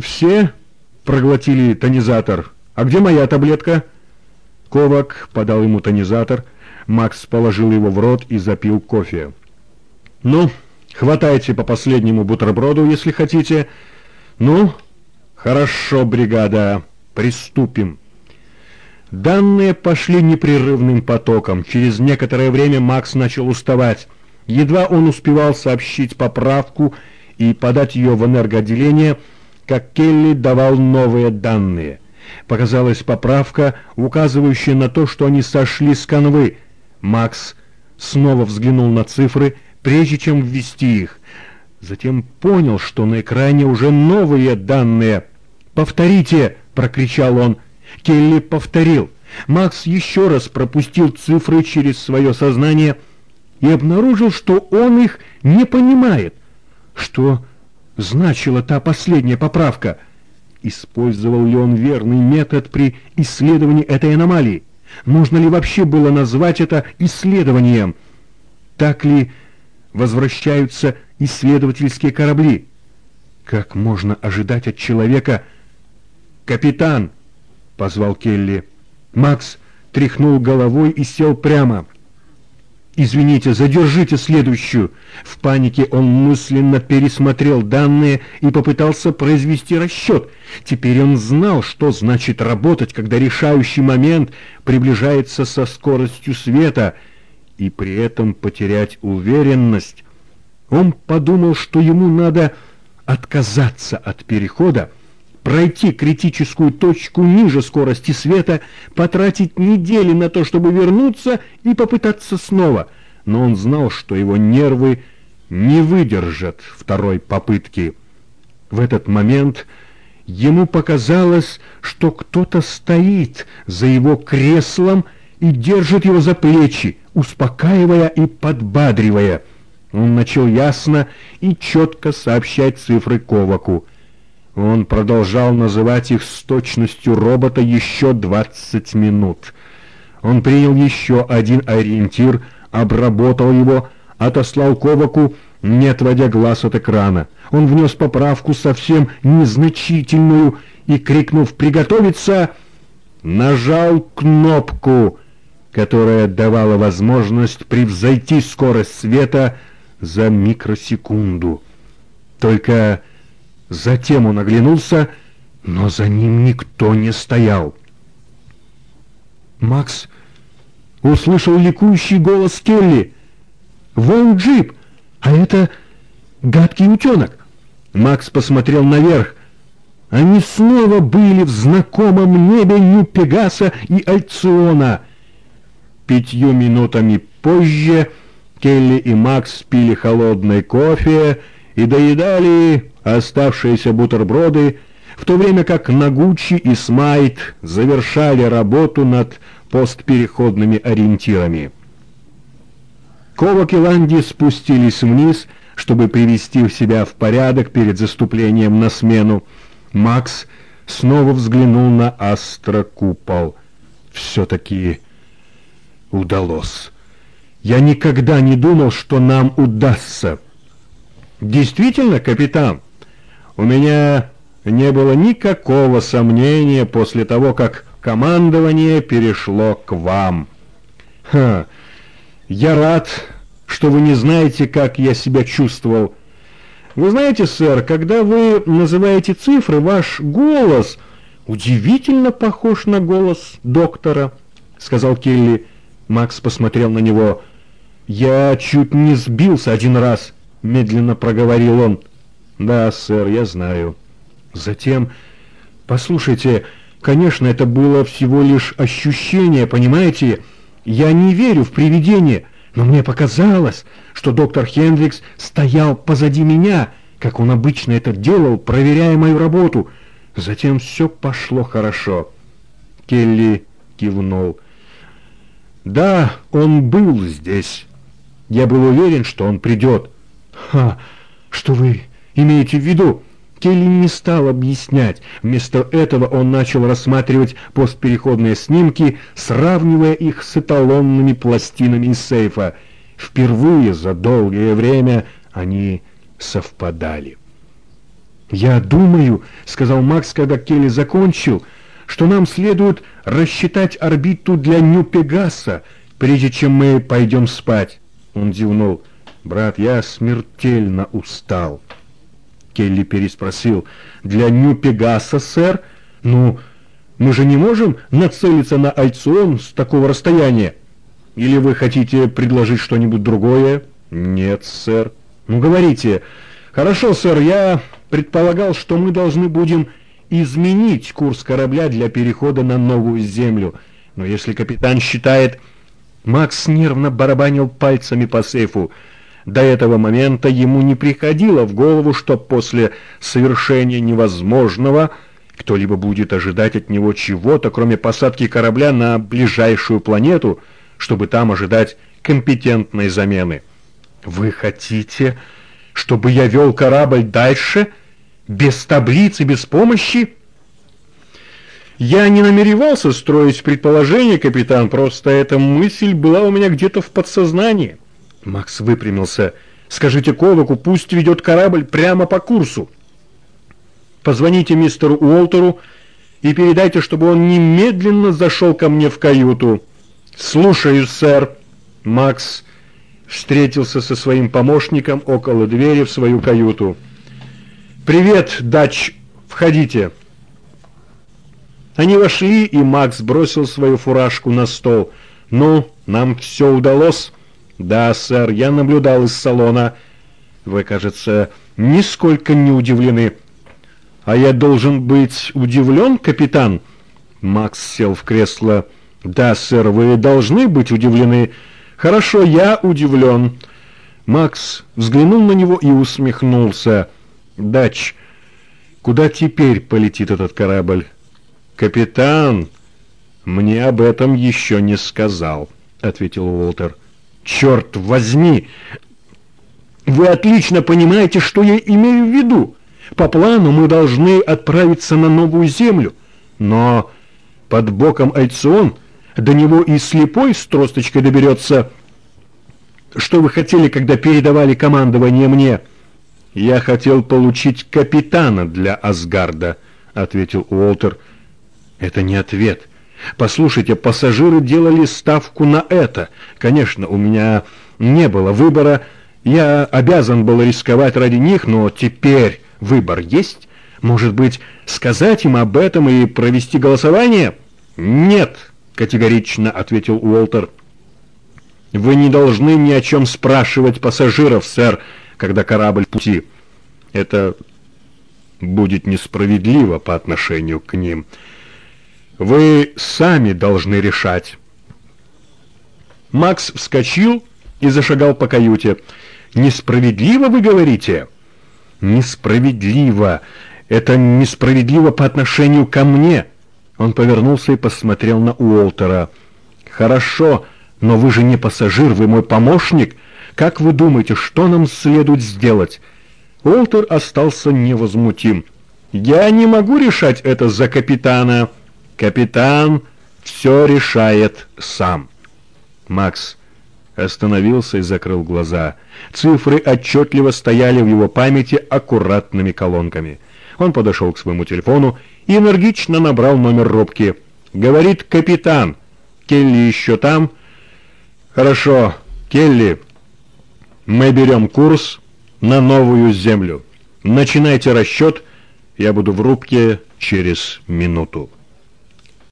Все проглотили тонизатор. А где моя таблетка? Ковак подал ему тонизатор. Макс положил его в рот и запил кофе. Ну, хватайте по последнему бутерброду, если хотите. Ну, хорошо, бригада, приступим. Данные пошли непрерывным потоком. Через некоторое время Макс начал уставать. Едва он успевал сообщить поправку и подать ее в энергоотделение, как Келли давал новые данные. Показалась поправка, указывающая на то, что они сошли с канвы. Макс снова взглянул на цифры, прежде чем ввести их. Затем понял, что на экране уже новые данные. «Повторите!» — прокричал он. Келли повторил. Макс еще раз пропустил цифры через свое сознание и обнаружил, что он их не понимает. Что значила та последняя поправка? Использовал ли он верный метод при исследовании этой аномалии? Нужно ли вообще было назвать это исследованием? Так ли возвращаются исследовательские корабли? Как можно ожидать от человека... «Капитан!» позвал Келли. Макс тряхнул головой и сел прямо. «Извините, задержите следующую!» В панике он мысленно пересмотрел данные и попытался произвести расчет. Теперь он знал, что значит работать, когда решающий момент приближается со скоростью света, и при этом потерять уверенность. Он подумал, что ему надо отказаться от перехода, пройти критическую точку ниже скорости света, потратить недели на то, чтобы вернуться и попытаться снова. Но он знал, что его нервы не выдержат второй попытки. В этот момент ему показалось, что кто-то стоит за его креслом и держит его за плечи, успокаивая и подбадривая. Он начал ясно и четко сообщать цифры Коваку — он продолжал называть их с точностью робота еще двадцать минут. Он принял еще один ориентир, обработал его, отослал Коваку, не отводя глаз от экрана. Он внес поправку совсем незначительную и, крикнув «Приготовиться!», нажал кнопку, которая давала возможность превзойти скорость света за микросекунду. Только Затем он оглянулся, но за ним никто не стоял. Макс услышал ликующий голос Келли. «Вон джип, а это гадкий утенок!» Макс посмотрел наверх. Они снова были в знакомом небе Нью-Пегаса и Альциона. Пятью минутами позже Келли и Макс пили холодный кофе и доедали оставшиеся бутерброды, в то время как Нагучи и Смайт завершали работу над постпереходными ориентирами. Ковак и Ланди спустились вниз, чтобы привести себя в порядок перед заступлением на смену. Макс снова взглянул на астрокупол. Все-таки удалось. Я никогда не думал, что нам удастся. Действительно, капитан, у меня не было никакого сомнения после того, как командование перешло к вам. Ха, я рад, что вы не знаете, как я себя чувствовал. Вы знаете, сэр, когда вы называете цифры, ваш голос удивительно похож на голос доктора, сказал Келли. Макс посмотрел на него. Я чуть не сбился один раз, медленно проговорил он. «Да, сэр, я знаю». Затем, «Послушайте, конечно, это было всего лишь ощущение, понимаете? Я не верю в привидения, но мне показалось, что доктор Хендрикс стоял позади меня, как он обычно это делал, проверяя мою работу. Затем все пошло хорошо». Келли кивнул. «Да, он был здесь. Я был уверен, что он придет». «Ха! Что вы имеете в виду?» Келли не стал объяснять. Вместо этого он начал рассматривать постпереходные снимки, сравнивая их с эталонными пластинами из сейфа. Впервые за долгое время они совпадали. «Я думаю», — сказал Макс, когда Келли закончил, «что нам следует рассчитать орбиту для Нью-Пегаса, прежде чем мы пойдем спать». Он зевнул. «Брат, я смертельно устал». Келли переспросил. «Для Нью-Пегаса, сэр? Ну, мы же не можем нацелиться на Айцион с такого расстояния. Или вы хотите предложить что-нибудь другое?» «Нет, сэр». «Ну, говорите». «Хорошо, сэр, я предполагал, что мы должны будем изменить курс корабля для перехода на новую землю. Но если капитан считает...» Макс нервно барабанил пальцами по сейфу. До этого момента ему не приходило в голову, что после совершения невозможного кто-либо будет ожидать от него чего-то, кроме посадки корабля на ближайшую планету, чтобы там ожидать компетентной замены. «Вы хотите, чтобы я вел корабль дальше, без таблицы, без помощи?» «Я не намеревался строить предположение, капитан, просто эта мысль была у меня где-то в подсознании». Макс выпрямился. «Скажите Коваку, пусть ведет корабль прямо по курсу. Позвоните мистеру Уолтеру и передайте, чтобы он немедленно зашел ко мне в каюту». «Слушаюсь, сэр». Макс встретился со своим помощником около двери в свою каюту. «Привет, Дач, входите». Они вошли, и Макс бросил свою фуражку на стол. «Ну, нам все удалось?» «Да, сэр, я наблюдал из салона. Вы, кажется, нисколько не удивлены». «А я должен быть удивлен, капитан?» Макс сел в кресло. «Да, сэр, вы должны быть удивлены». «Хорошо, я удивлен». Макс взглянул на него и усмехнулся. «Дач, куда теперь полетит этот корабль?» «Капитан, мне об этом еще не сказал», — ответил Уолтер. «Черт возьми! Вы отлично понимаете, что я имею в виду. По плану мы должны отправиться на новую землю, но под боком Айцион до него и слепой с тросточкой доберется. Что вы хотели, когда передавали командование мне?» «Я хотел получить капитана для Асгарда», — ответил Уолтер. «Это не ответ». Послушайте, пассажиры делали ставку на это. Конечно, у меня не было выбора. Я обязан был рисковать ради них, но теперь выбор есть. Может быть, сказать им об этом и провести голосование? Нет, категорично ответил Уолтер. Вы не должны ни о чем спрашивать пассажиров, сэр, когда корабль в пути. Это будет несправедливо по отношению к ним. Вы сами должны решать. Макс вскочил и зашагал по каюте. «Несправедливо, вы говорите?» «Несправедливо. Это несправедливо по отношению ко мне». Он повернулся и посмотрел на Уолтера. «Хорошо, но вы же не пассажир, вы мой помощник. Как вы думаете, что нам следует сделать?» Уолтер остался невозмутим. «Я не могу решать это за капитана». Капитан все решает сам. Макс остановился и закрыл глаза. Цифры отчетливо стояли в его памяти аккуратными колонками. Он подошел к своему телефону и энергично набрал номер рубки. «Говорит капитан. Келли еще там?» «Хорошо, Келли, мы берем курс на новую землю. Начинайте расчет, я буду в рубке через минуту».